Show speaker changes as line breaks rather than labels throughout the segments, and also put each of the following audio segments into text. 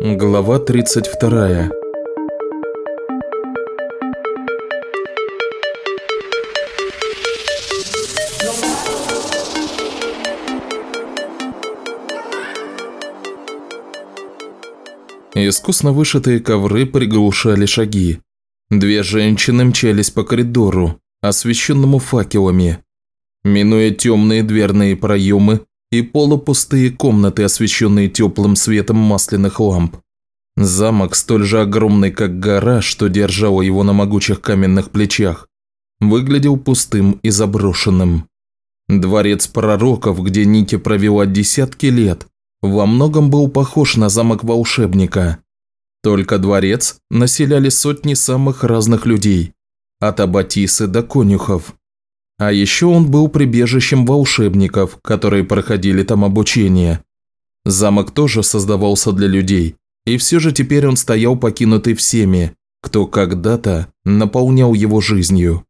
Глава 32 Искусно вышитые ковры приглушали шаги. Две женщины мчались по коридору, освещенному факелами. Минуя темные дверные проемы и полупустые комнаты, освещенные теплым светом масляных ламп. Замок, столь же огромный, как гора, что держала его на могучих каменных плечах, выглядел пустым и заброшенным. Дворец пророков, где Ники провела десятки лет, во многом был похож на замок волшебника. Только дворец населяли сотни самых разных людей, от аббатисы до конюхов. А еще он был прибежищем волшебников, которые проходили там обучение. Замок тоже создавался для людей, и все же теперь он стоял покинутый всеми, кто когда-то наполнял его жизнью.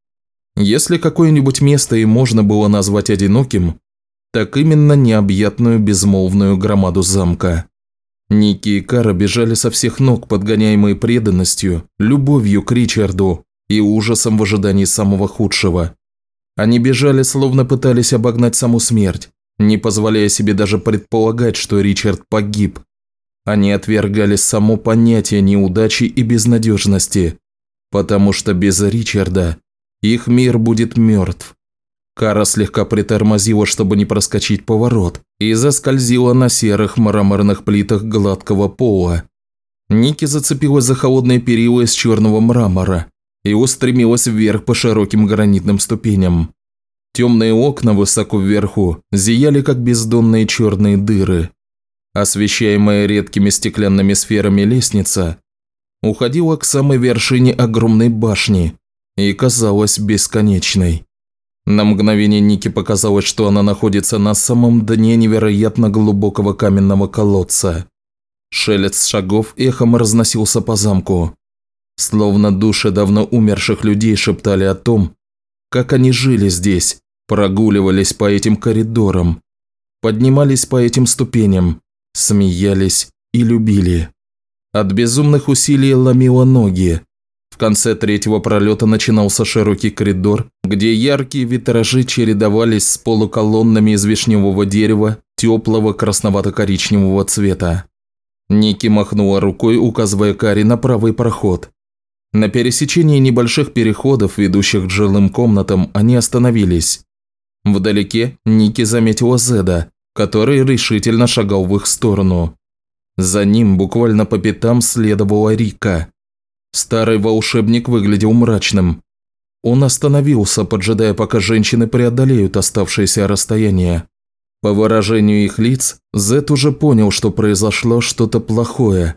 Если какое-нибудь место и можно было назвать одиноким, так именно необъятную безмолвную громаду замка. Ники и Кара бежали со всех ног, подгоняемые преданностью, любовью к Ричарду и ужасом в ожидании самого худшего. Они бежали, словно пытались обогнать саму смерть, не позволяя себе даже предполагать, что Ричард погиб. Они отвергали само понятие неудачи и безнадежности, потому что без Ричарда их мир будет мертв. Кара слегка притормозила, чтобы не проскочить поворот, и заскользила на серых мраморных плитах гладкого пола. Ники зацепилась за холодные перила из черного мрамора и устремилась вверх по широким гранитным ступеням. Темные окна высоко вверху зияли, как бездонные черные дыры. Освещаемая редкими стеклянными сферами лестница уходила к самой вершине огромной башни и казалась бесконечной. На мгновение Ники показалось, что она находится на самом дне невероятно глубокого каменного колодца. Шелест шагов эхом разносился по замку. Словно души давно умерших людей шептали о том, как они жили здесь, прогуливались по этим коридорам, поднимались по этим ступеням, смеялись и любили. От безумных усилий ломило ноги, в конце третьего пролета начинался широкий коридор, где яркие витражи чередовались с полуколоннами из вишневого дерева теплого красновато-коричневого цвета. Ники махнула рукой, указывая Кари на правый проход. На пересечении небольших переходов, ведущих к жилым комнатам, они остановились. Вдалеке Ники заметила Зеда, который решительно шагал в их сторону. За ним буквально по пятам следовала Рика. Старый волшебник выглядел мрачным. Он остановился, поджидая, пока женщины преодолеют оставшееся расстояние. По выражению их лиц, Зет уже понял, что произошло что-то плохое.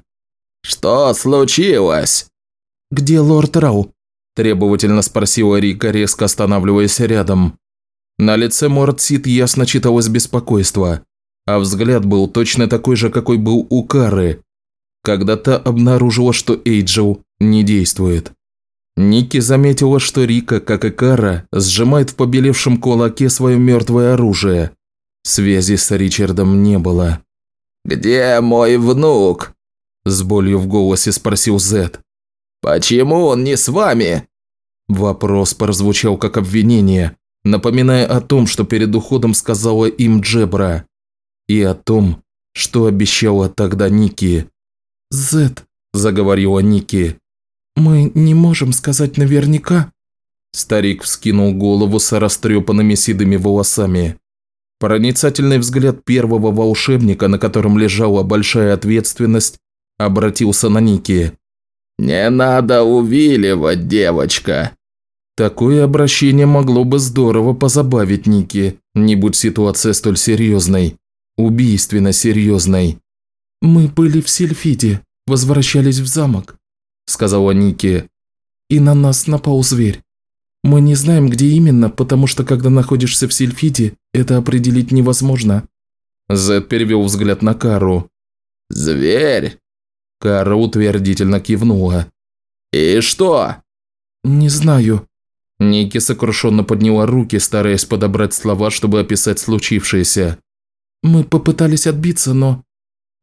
«Что случилось?»
«Где лорд Рау?» – требовательно спросила Рика, резко останавливаясь рядом. На лице Мортсит ясно читалось беспокойство, а взгляд был точно такой же, какой был у Кары, когда та обнаружила, что Эйджел не действует. Ники заметила, что Рика, как и Кара, сжимает в побелевшем кулаке свое мертвое оружие. Связи с Ричардом не было.
«Где мой внук?»
– с болью в голосе спросил Зет.
«Почему он не с вами?»
Вопрос прозвучал как обвинение, напоминая о том, что перед уходом сказала им Джебра, и о том, что обещала тогда Ники. «Зет», – заговорила Ники, «Мы не можем сказать наверняка». Старик вскинул голову с растрепанными седыми волосами. Проницательный взгляд первого волшебника, на котором лежала большая ответственность, обратился на Ники.
«Не надо увиливать, девочка!»
Такое обращение могло бы здорово позабавить Ники, не будь ситуация столь серьезной. Убийственно серьезной. «Мы были в Сильфиде, возвращались в замок. – сказала Ники. «И на нас напал зверь. Мы не знаем, где именно, потому что когда находишься в Сильфиде, это определить невозможно». Зед перевел взгляд на Кару.
«Зверь?»
Кара утвердительно кивнула.
«И что?»
«Не знаю. Ники сокрушенно подняла руки, стараясь подобрать слова, чтобы описать случившееся. «Мы попытались отбиться, но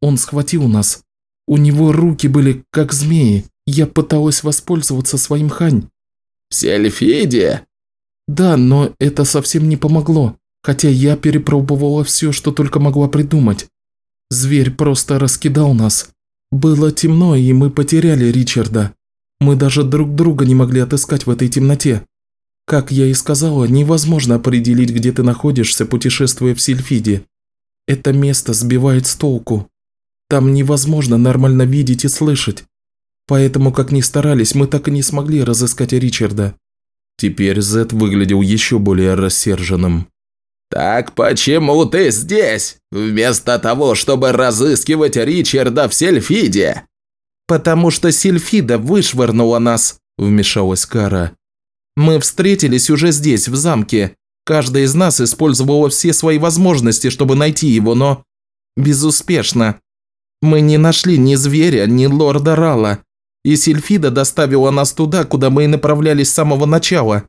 он схватил нас. У него руки были как змеи. Я пыталась воспользоваться своим хань».
«В Сельфиде?»
«Да, но это совсем не помогло, хотя я перепробовала все, что только могла придумать. Зверь просто раскидал нас. Было темно, и мы потеряли Ричарда. Мы даже друг друга не могли отыскать в этой темноте. Как я и сказала, невозможно определить, где ты находишься, путешествуя в Сильфиде. Это место сбивает с толку. Там невозможно нормально видеть и слышать. Поэтому, как ни старались, мы так и не смогли разыскать Ричарда. Теперь Зет выглядел еще более рассерженным.
«Так почему ты здесь, вместо того, чтобы разыскивать Ричарда в Сельфиде?»
«Потому что Сельфида вышвырнула нас», – вмешалась Кара. Мы встретились уже здесь, в замке. Каждая из нас использовала все свои возможности, чтобы найти его, но... Безуспешно. Мы не нашли ни зверя, ни лорда Рала. И Сильфида доставила нас туда, куда мы и направлялись с самого начала.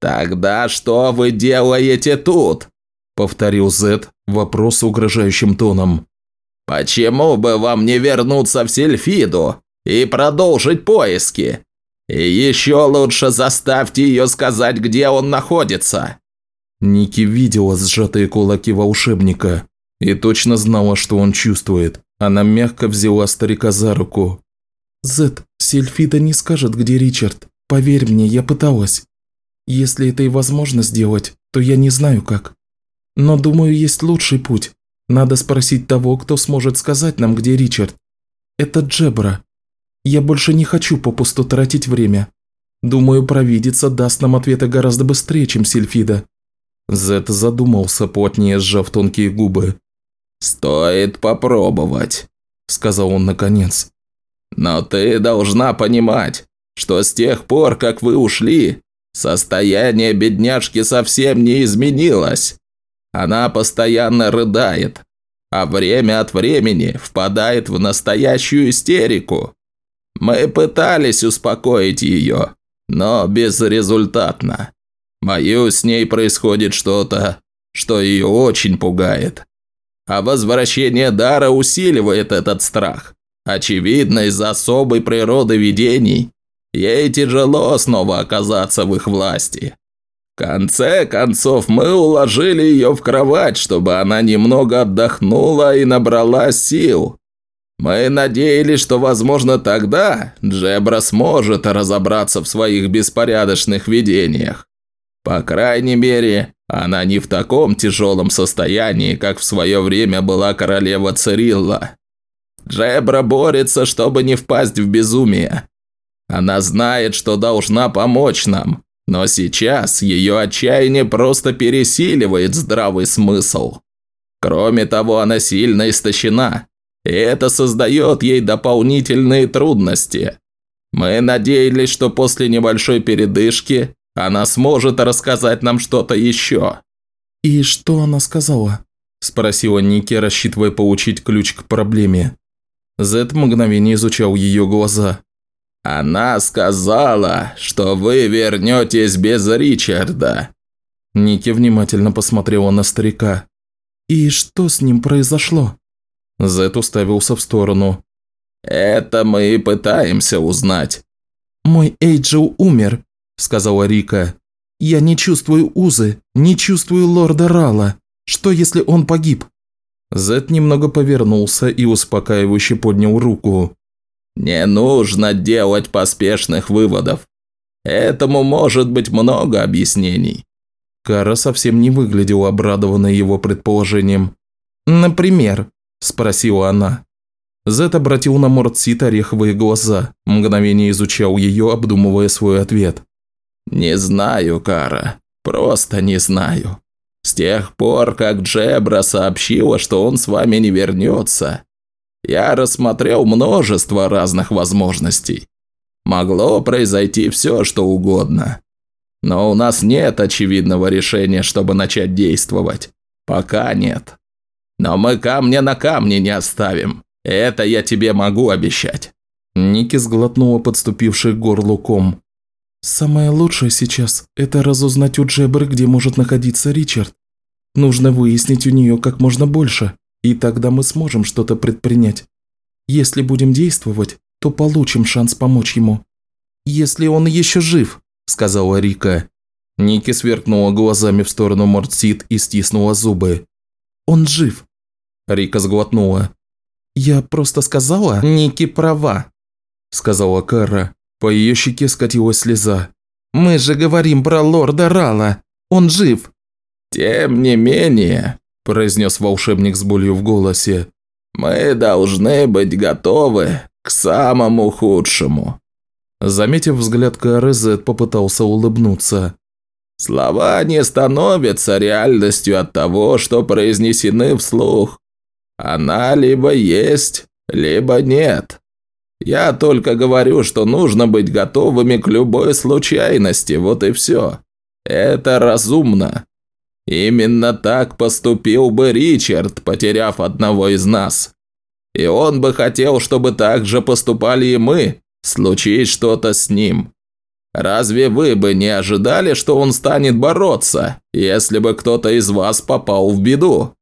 «Тогда что вы делаете тут?» – повторил Зет вопрос угрожающим тоном. «Почему бы вам не вернуться в Сильфиду и продолжить поиски? И еще лучше заставьте ее сказать, где он находится».
Ники видела сжатые кулаки волшебника и точно знала, что он чувствует. Она мягко взяла старика за руку. «Зет, Сельфида не скажет, где Ричард. Поверь мне, я пыталась. Если это и возможно сделать, то я не знаю как. Но думаю, есть лучший путь. Надо спросить того, кто сможет сказать нам, где Ричард. Это Джебра. Я больше не хочу попусту тратить время. Думаю, провидица даст нам ответы гораздо быстрее, чем Сильфида». Зет задумался, плотнее сжав тонкие губы.
«Стоит попробовать», – сказал он наконец. «Но ты должна понимать, что с тех пор, как вы ушли, состояние бедняжки совсем не изменилось. Она постоянно рыдает, а время от времени впадает в настоящую истерику. Мы пытались успокоить ее, но безрезультатно. Боюсь, с ней происходит что-то, что ее очень пугает. А возвращение дара усиливает этот страх. Очевидно, из-за особой природы видений, ей тяжело снова оказаться в их власти. Конце концов, мы уложили ее в кровать, чтобы она немного отдохнула и набрала сил. Мы надеялись, что, возможно, тогда Джебра сможет разобраться в своих беспорядочных видениях. По крайней мере, она не в таком тяжелом состоянии, как в свое время была королева Цирилла. Джебра борется, чтобы не впасть в безумие. Она знает, что должна помочь нам, но сейчас ее отчаяние просто пересиливает здравый смысл. Кроме того, она сильно истощена, и это создает ей дополнительные трудности. Мы надеялись, что после небольшой передышки она сможет рассказать нам что-то еще».
«И что она сказала?» – спросила Ники, рассчитывая получить ключ к проблеме. Зет мгновение изучал ее глаза.
«Она сказала, что вы вернетесь без Ричарда».
Ники внимательно посмотрела на старика. «И что с ним произошло?» Зет уставился в сторону.
«Это мы и пытаемся узнать».
«Мой Эйджел умер», – сказала Рика. «Я не чувствую Узы, не чувствую лорда Рала. Что, если он погиб?» Зет немного повернулся и успокаивающе поднял руку.
«Не нужно делать поспешных выводов. Этому может быть много объяснений».
Кара совсем не выглядела обрадованной его предположением. «Например?» – спросила она. Зет обратил на Мортсит ореховые глаза, мгновение изучал ее, обдумывая свой ответ.
«Не знаю, Кара, просто не знаю. С тех пор, как Джебра сообщила, что он с вами не вернется, я рассмотрел множество разных возможностей. Могло произойти все, что угодно. Но у нас нет очевидного решения, чтобы начать действовать. Пока нет. Но мы камня на камне не оставим. Это я тебе могу обещать».
Ники сглотнула подступивший к. «Самое лучшее сейчас – это разузнать у Джебры, где может находиться Ричард. Нужно выяснить у нее как можно больше, и тогда мы сможем что-то предпринять. Если будем действовать, то получим шанс помочь ему». «Если он еще жив», – сказала Рика. Ники сверкнула глазами в сторону Мортсид и стиснула зубы. «Он жив». Рика сглотнула. «Я просто сказала, Ники права», – сказала Кара. По ее щеке скатилась слеза. «Мы же говорим про лорда Рала. Он жив!»
«Тем не менее», – произнес волшебник с болью в голосе, «мы должны быть готовы к самому худшему».
Заметив взгляд Кары, Зет попытался улыбнуться.
«Слова не становятся реальностью от того, что произнесены вслух. Она либо есть, либо нет. Я только говорю, что нужно быть готовыми к любой случайности, вот и все. Это разумно. Именно так поступил бы Ричард, потеряв одного из нас. И он бы хотел, чтобы так же поступали и мы, случись что-то с ним. Разве вы бы не ожидали, что он станет бороться, если бы кто-то из вас попал в беду?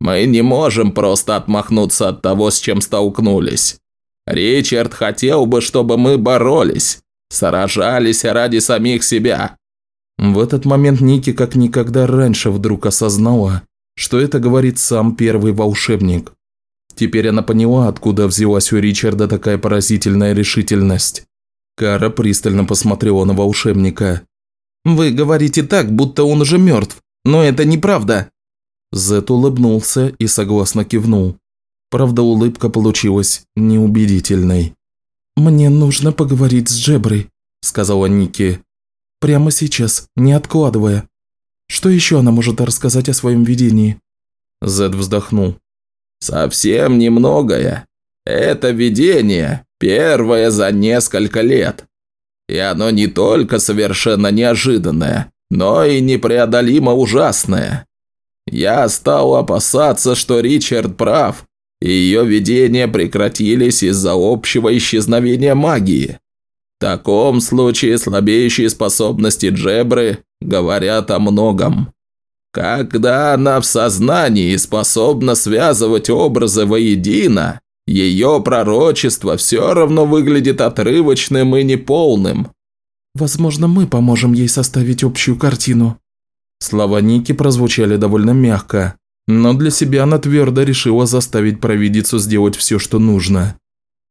Мы не можем просто отмахнуться от того, с чем столкнулись. Ричард хотел бы, чтобы мы боролись, сражались ради самих себя».
В этот момент Ники как никогда раньше вдруг осознала, что это говорит сам первый волшебник. Теперь она поняла, откуда взялась у Ричарда такая поразительная решительность. Кара пристально посмотрела на волшебника. «Вы говорите так, будто он уже мертв, но это неправда». Зет улыбнулся и согласно кивнул. Правда, улыбка получилась неубедительной. «Мне нужно поговорить с Джеброй», – сказала Ники. «Прямо сейчас, не откладывая. Что еще она может рассказать о своем видении?» Зед вздохнул.
«Совсем немногое. Это видение первое за несколько лет. И оно не только совершенно неожиданное, но и непреодолимо ужасное. Я стал опасаться, что Ричард прав, и ее видения прекратились из-за общего исчезновения магии. В таком случае слабеющие способности Джебры говорят о многом. Когда она в сознании способна связывать образы воедино, ее пророчество все равно выглядит отрывочным и неполным.
«Возможно, мы поможем ей составить общую картину». Слова Ники прозвучали довольно мягко, но для себя она твердо решила заставить провидицу сделать все, что нужно.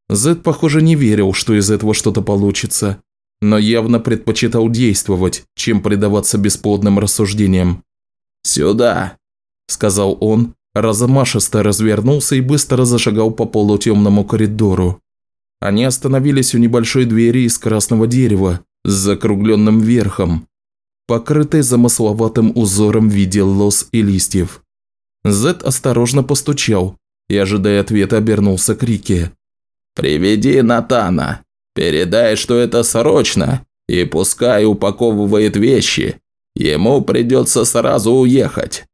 Зед, похоже, не верил, что из этого что-то получится, но явно предпочитал действовать, чем предаваться бесплодным рассуждениям.
«Сюда», – сказал он, размашисто развернулся и быстро зашагал по полутемному коридору.
Они остановились у небольшой двери из красного дерева с закругленным верхом, покрытой замысловатым узором в виде лос и листьев. Зет осторожно постучал и, ожидая ответа, обернулся к Рике.
«Приведи Натана. Передай, что это срочно, и пускай упаковывает вещи. Ему придется сразу уехать».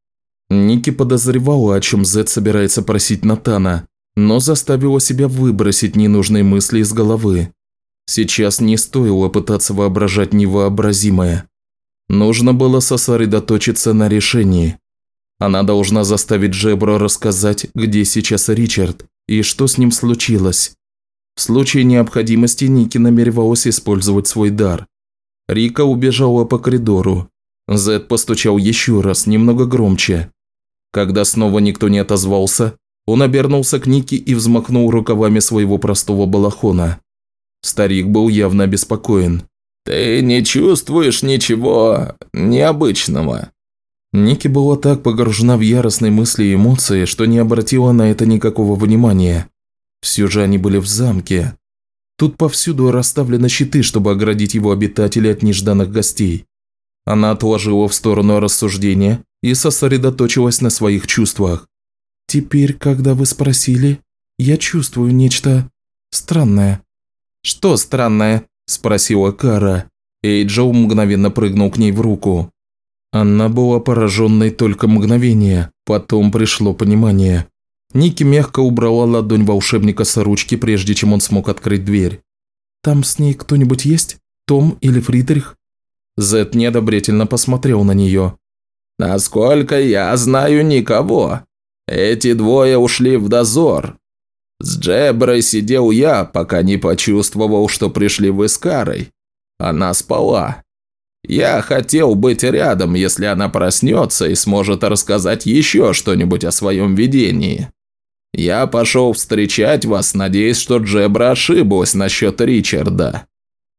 Ники подозревала, о чем Зет собирается просить Натана, но заставила себя выбросить ненужные мысли из головы. Сейчас не стоило пытаться воображать невообразимое. Нужно было сосредоточиться на решении. Она должна заставить Джебро рассказать, где сейчас Ричард и что с ним случилось. В случае необходимости Ники намеревалась использовать свой дар. Рика убежала по коридору. Зед постучал еще раз, немного громче. Когда снова никто не отозвался, он обернулся к Нике и взмахнул рукавами своего простого балахона. Старик был явно обеспокоен.
«Ты не чувствуешь ничего необычного?»
Ники была так погружена в яростные мысли и эмоции, что не обратила на это никакого внимания. Все же они были в замке. Тут повсюду расставлены щиты, чтобы оградить его обитателей от нежданных гостей. Она отложила в сторону рассуждения и сосредоточилась на своих чувствах. «Теперь, когда вы спросили, я чувствую нечто странное». «Что странное?» – спросила Кара. Эйджоу мгновенно прыгнул к ней в руку. Она была пораженной только мгновение, потом пришло понимание. Ники мягко убрала ладонь волшебника с ручки, прежде чем он смог открыть дверь. «Там с ней кто-нибудь есть?» Том или Фридрих?» Зет неодобрительно посмотрел на нее.
«Насколько я знаю никого. Эти двое ушли в дозор. С Джеброй сидел я, пока не почувствовал, что пришли вы с. Она спала. Я хотел быть рядом, если она проснется и сможет рассказать еще что-нибудь о своем видении. Я пошел встречать вас, надеясь, что Джебра ошиблась насчет Ричарда.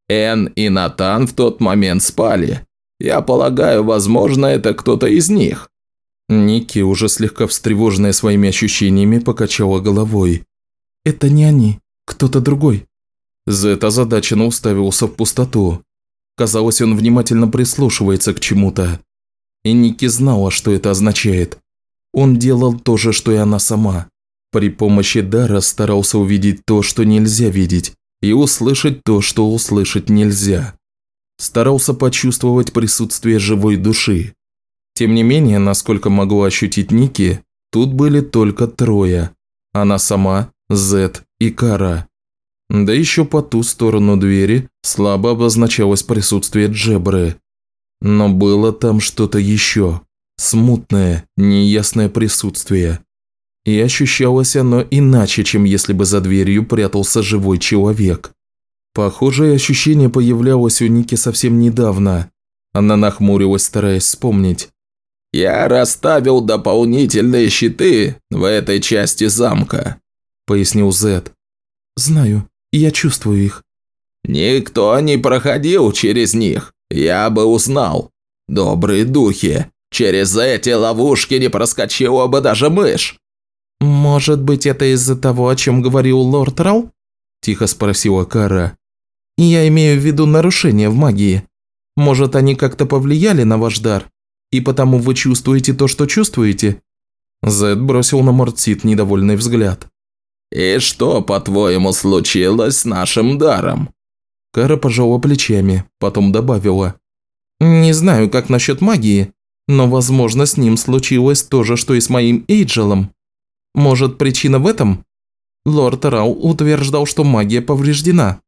Энн и Натан в тот момент спали. Я полагаю, возможно, это кто-то из них.
Ники, уже слегка встревоженная своими ощущениями, покачала головой. «Это не они, кто-то другой». Зет озадаченно уставился в пустоту. Казалось, он внимательно прислушивается к чему-то. И Ники знала, что это означает. Он делал то же, что и она сама. При помощи дара старался увидеть то, что нельзя видеть, и услышать то, что услышать нельзя. Старался почувствовать присутствие живой души. Тем не менее, насколько могла ощутить Ники, тут были только трое. Она сама, Зет и Кара. Да еще по ту сторону двери слабо обозначалось присутствие Джебры. Но было там что-то еще. Смутное, неясное присутствие. И ощущалось оно иначе, чем если бы за дверью прятался живой человек. Похожее ощущение появлялось у Ники совсем недавно. Она нахмурилась, стараясь вспомнить.
«Я расставил дополнительные щиты в этой части замка», – пояснил Зет.
«Знаю, я чувствую их».
«Никто не проходил через них, я бы узнал. Добрые духи, через эти ловушки не проскочила бы даже мышь».
«Может быть, это из-за того, о чем говорил лорд Рау?» – тихо спросила Кара. «Я имею в виду нарушения в магии. Может, они как-то повлияли на ваш дар, и потому вы чувствуете то, что чувствуете?» Зед бросил на Мортсит недовольный взгляд.
«И что, по-твоему, случилось с нашим даром?»
Кара пожала плечами, потом добавила. «Не знаю, как насчет магии, но, возможно, с ним случилось то же, что и с моим Эйджелом. Может, причина в этом? Лорд Рау утверждал, что магия повреждена.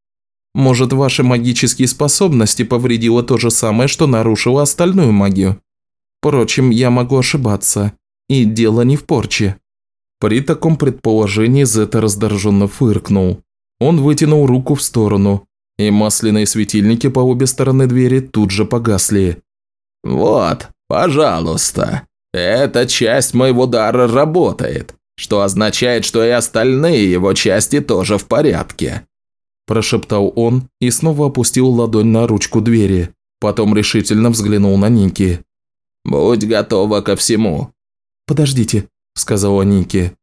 Может, ваши магические способности повредило то же самое, что нарушило остальную магию. Впрочем, я могу ошибаться, и дело не в порче». При таком предположении Зета раздраженно фыркнул. Он вытянул руку в сторону, и масляные светильники по обе стороны двери тут же погасли.
«Вот, пожалуйста, эта часть моего дара работает, что означает, что и остальные его части тоже в порядке»,
прошептал он и снова опустил ладонь на ручку двери, потом решительно взглянул на Ники.
«Будь готова ко всему».
«Подождите», сказала Ники.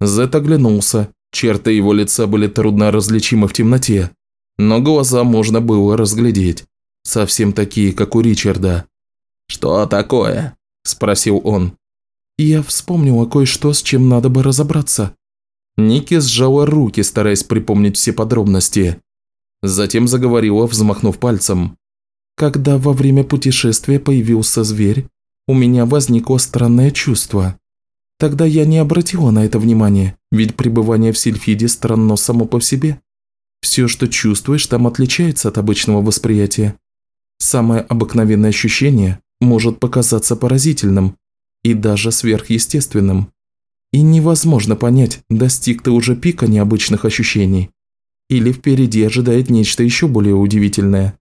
Зет оглянулся. Черты его лица были трудно различимы в темноте, но глаза можно было разглядеть. Совсем такие, как у Ричарда.
«Что такое?» – спросил он.
«Я вспомнила кое-что, с чем надо бы разобраться». Ники сжала руки, стараясь припомнить все подробности. Затем заговорила, взмахнув пальцем. «Когда во время путешествия появился зверь, у меня возникло странное чувство. Тогда я не обратила на это внимания, ведь пребывание в Сильфиде странно само по себе. Все, что чувствуешь, там отличается от обычного восприятия. Самое обыкновенное ощущение может показаться поразительным и даже сверхъестественным. И невозможно понять, достиг ты уже пика необычных ощущений или впереди ожидает нечто еще более удивительное.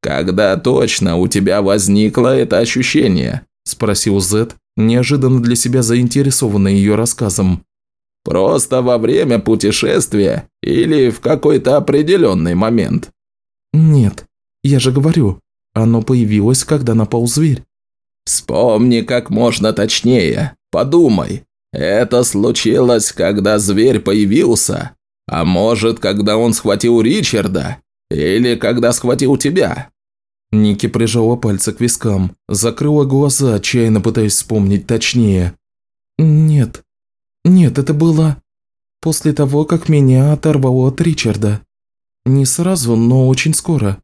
«Когда точно у тебя возникло это ощущение?» – спросил Зет, неожиданно для себя заинтересованный ее рассказом. «Просто во время путешествия или в какой-то определенный момент?»
«Нет, я же говорю, оно появилось, когда напал зверь».
«Вспомни как можно точнее, подумай. Это случилось, когда зверь появился? А может, когда он схватил Ричарда? Или когда схватил тебя?»
Ники прижала пальцы к вискам, закрыла глаза, отчаянно пытаясь вспомнить точнее. «Нет, нет, это было после того, как меня оторвало от Ричарда. Не сразу, но очень скоро».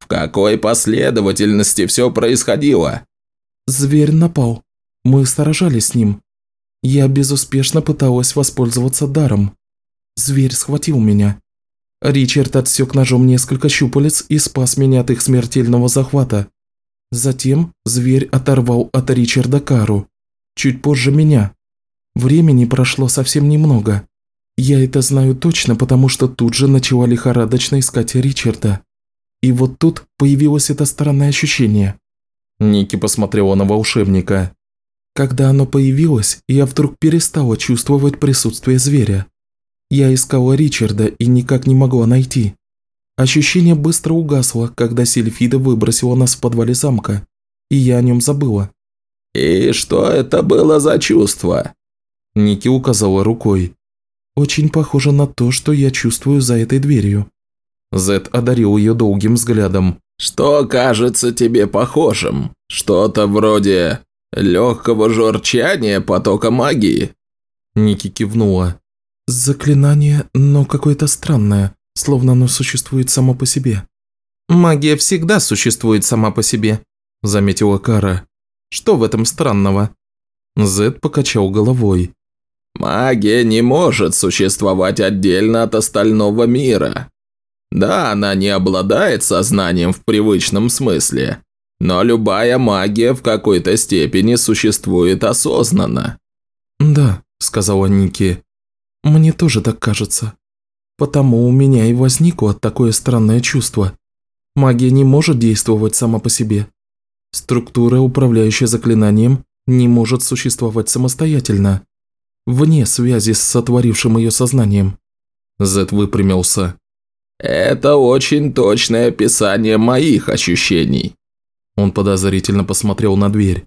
«В какой последовательности все происходило?»
«Зверь напал. Мы сражались с ним. Я безуспешно пыталась воспользоваться даром. Зверь схватил меня. Ричард отсек ножом несколько щупалец и спас меня от их смертельного захвата. Затем зверь оторвал от Ричарда кару. Чуть позже меня. Времени прошло совсем немного. Я это знаю точно, потому что тут же начала лихорадочно искать Ричарда. И вот тут появилось это странное ощущение. Ники посмотрела на волшебника. Когда оно появилось, я вдруг перестала чувствовать присутствие зверя. Я искала Ричарда и никак не могла найти. Ощущение быстро угасло, когда Сильфида выбросила нас в подвале замка, и я о нем забыла.
«И что это было за чувство?»
Ники указала рукой. «Очень похоже на то, что я чувствую за этой дверью». Зет одарил ее долгим взглядом.
«Что кажется тебе похожим? Что-то вроде легкого журчания потока магии?»
Ники кивнула. «Заклинание, но какое-то странное, словно оно существует само по себе». «Магия всегда существует сама по себе», – заметила Кара. «Что в этом странного?» Зет покачал головой.
«Магия не может существовать отдельно от остального мира. Да, она не обладает сознанием в привычном смысле, но любая магия в какой-то степени существует осознанно».
«Да», – сказала Ники. «Мне тоже так кажется. Потому у меня и возникло такое странное чувство. Магия не может действовать сама по себе. Структура, управляющая заклинанием, не может существовать самостоятельно, вне связи с сотворившим ее сознанием». Зет выпрямился.
«Это очень точное описание моих ощущений».
Он подозрительно посмотрел на дверь.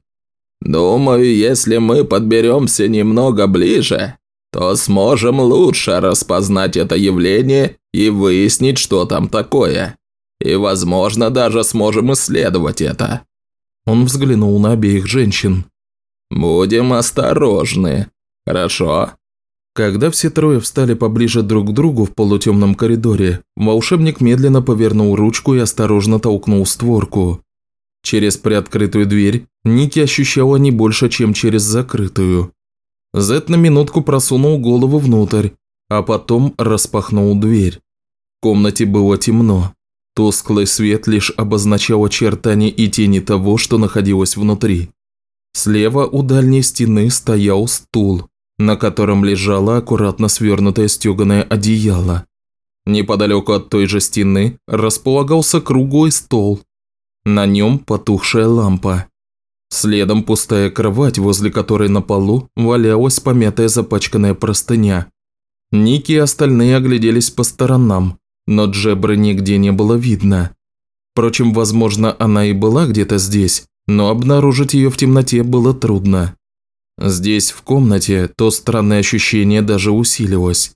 «Думаю, если мы подберемся немного ближе, то сможем лучше распознать это явление и выяснить, что там такое. И, возможно, даже сможем исследовать это».
Он взглянул на обеих женщин.
«Будем осторожны, хорошо?»
Когда все трое встали поближе друг к другу в полутемном коридоре, волшебник медленно повернул ручку и осторожно толкнул створку. Через приоткрытую дверь Ники ощущала не больше, чем через закрытую. Зет на минутку просунул голову внутрь, а потом распахнул дверь. В комнате было темно. Тусклый свет лишь обозначал очертания и тени того, что находилось внутри. Слева у дальней стены стоял стул, на котором лежало аккуратно свернутое стеганое одеяло. Неподалеку от той же стены располагался круглый стол. На нем потухшая лампа. Следом пустая кровать, возле которой на полу валялась помятая запачканная простыня. Ники и остальные огляделись по сторонам, но Джебры нигде не было видно. Впрочем, возможно, она и была где-то здесь, но обнаружить ее в темноте было трудно. Здесь, в комнате, то странное ощущение даже усилилось.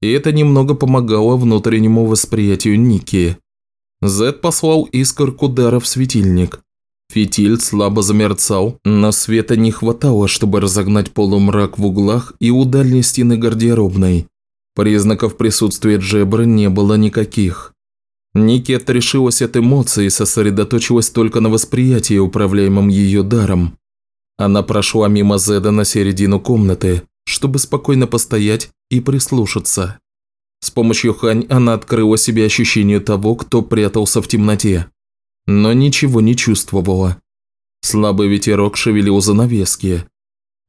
И это немного помогало внутреннему восприятию Ники. Зед послал искорку дара в светильник. Фитиль слабо замерцал, но света не хватало, чтобы разогнать полумрак в углах и у дальней стены гардеробной. Признаков присутствия Джебры не было никаких. Ники отрешилась от эмоций и сосредоточилась только на восприятии, управляемом ее даром. Она прошла мимо Зеда на середину комнаты, чтобы спокойно постоять и прислушаться. С помощью Хань она открыла себе ощущение того, кто прятался в темноте. Но ничего не чувствовала. Слабый ветерок шевелил занавески.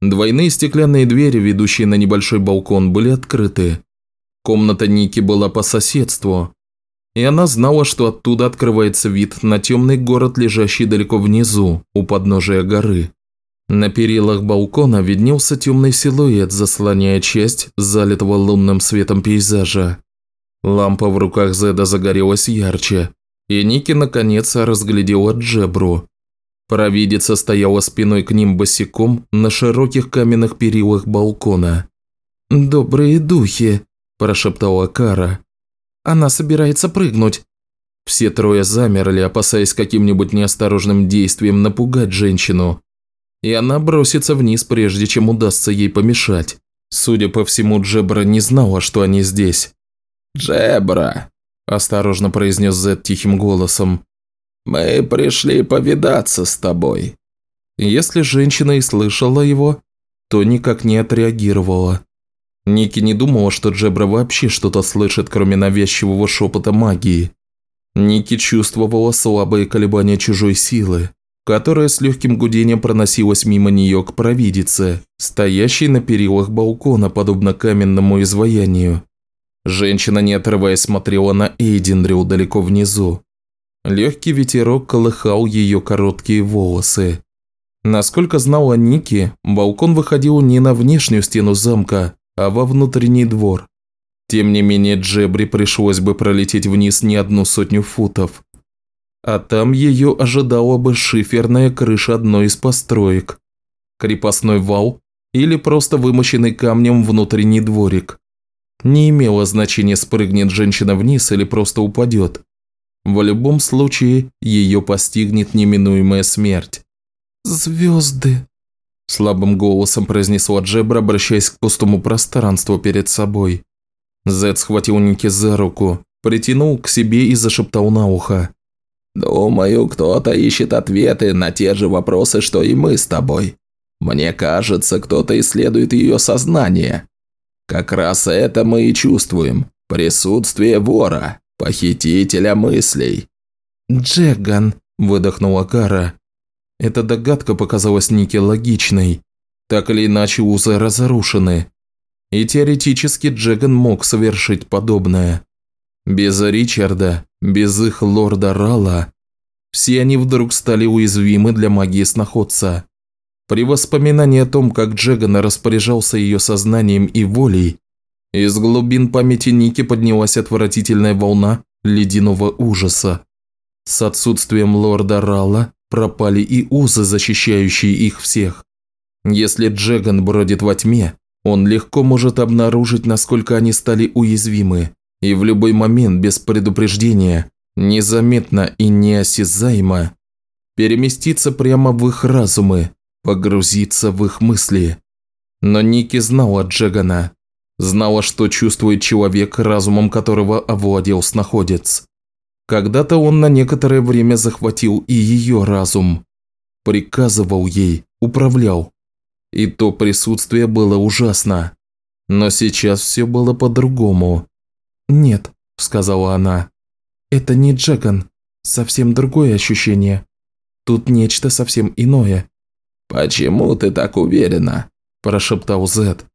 Двойные стеклянные двери, ведущие на небольшой балкон, были открыты. Комната Ники была по соседству. И она знала, что оттуда открывается вид на темный город, лежащий далеко внизу, у подножия горы. На перилах балкона виднелся темный силуэт, заслоняя часть залитого лунным светом пейзажа. Лампа в руках Зеда загорелась ярче, и Ники наконец разглядела Джебру. Провидица стояла спиной к ним босиком на широких каменных перилах балкона. «Добрые духи», – прошептала Кара. «Она собирается прыгнуть». Все трое замерли, опасаясь каким-нибудь неосторожным действием напугать женщину и она бросится вниз, прежде чем удастся ей помешать. Судя по всему, Джебра не знала, что они здесь.
«Джебра», – осторожно произнес Зед тихим голосом, – «мы пришли повидаться с тобой».
Если женщина и слышала его, то никак не отреагировала. Ники не думала, что Джебра вообще что-то слышит, кроме навязчивого шепота магии. Ники чувствовала слабые колебания чужой силы, которая с легким гудением проносилась мимо нее к провидице, стоящей на перилах балкона, подобно каменному изваянию. Женщина, не отрываясь, смотрела на Эйдендрил далеко внизу. Легкий ветерок колыхал ее короткие волосы. Насколько знала Ники, балкон выходил не на внешнюю стену замка, а во внутренний двор. Тем не менее, Джебри пришлось бы пролететь вниз не одну сотню футов. А там ее ожидала бы шиферная крыша одной из построек, крепостной вал или просто вымощенный камнем внутренний дворик. Не имело значения, спрыгнет женщина вниз или просто упадет. В любом случае, ее постигнет неминуемая смерть. «Звезды», – слабым голосом произнесла Джебра, обращаясь к пустому пространству перед собой. Зед схватил Ники за руку, притянул к себе и зашептал на ухо.
«Думаю, кто-то ищет ответы на те же вопросы, что и мы с тобой. Мне кажется, кто-то исследует ее сознание. Как раз это мы и чувствуем. Присутствие вора, похитителя мыслей».
«Джеган», – выдохнула Кара. Эта догадка показалась Нике логичной. Так или иначе, узы разрушены. И теоретически Джеган мог совершить подобное. Без Ричарда, без их лорда Рала, все они вдруг стали уязвимы для магии сноходца. При воспоминании о том, как Джеган распоряжался ее сознанием и волей, из глубин памяти Ники поднялась отвратительная волна ледяного ужаса. С отсутствием лорда Рала пропали и узы, защищающие их всех. Если Джеган бродит во тьме, он легко может обнаружить, насколько они стали уязвимы, и в любой момент без предупреждения, незаметно и неосязаемо, переместиться прямо в их разумы, погрузиться в их мысли. Но Ники знала Джегана, знала, что чувствует человек, разумом которого овладел снаходец. Когда-то он на некоторое время захватил и ее разум. Приказывал ей, управлял. И то присутствие было ужасно. Но сейчас все было по-другому. «Нет», – сказала она. «Это не Джаган. Совсем другое ощущение. Тут нечто совсем иное».
«Почему ты так уверена?» – прошептал Зед.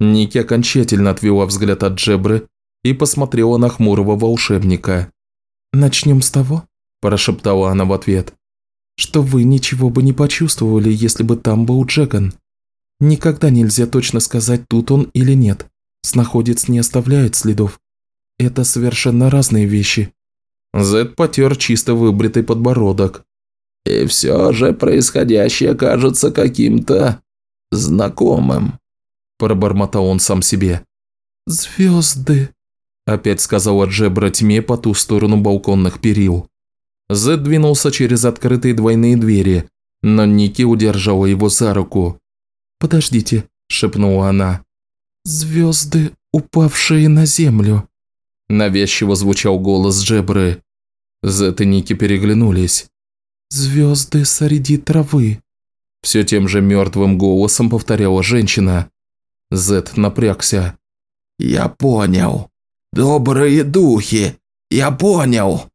Ники окончательно отвела взгляд от Джебры и посмотрела на хмурого волшебника. «Начнем с того», – прошептала она в ответ, – «что вы ничего бы не почувствовали, если бы там был Джеган. Никогда нельзя точно сказать, тут он или нет. Снаходец не оставляет следов. Это совершенно разные вещи». Зед потер чисто выбритый подбородок.
«И все же происходящее кажется каким-то знакомым», –
пробормотал он сам себе. «Звезды», Опять сказала Джебра тьме по ту сторону балконных перил. Зед двинулся через открытые двойные двери, но Ники удержала его за руку. «Подождите», – шепнула она. «Звезды, упавшие на землю», – навязчиво звучал голос Джебры. Зет и Ники переглянулись. «Звезды среди травы», – все тем же мертвым голосом повторяла женщина. Зет напрягся.
«Я понял», «Добрые духи! Я понял!»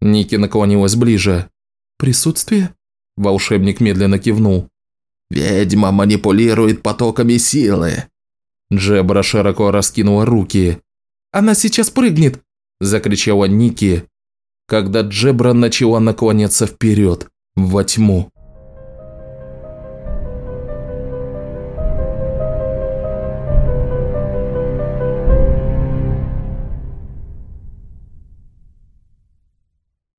Ники наклонилась ближе. «Присутствие?» Волшебник медленно кивнул.
«Ведьма манипулирует потоками силы!»
Джебра широко раскинула руки. «Она сейчас прыгнет!» – закричала Ники, когда Джебра начала наклоняться вперед, во тьму.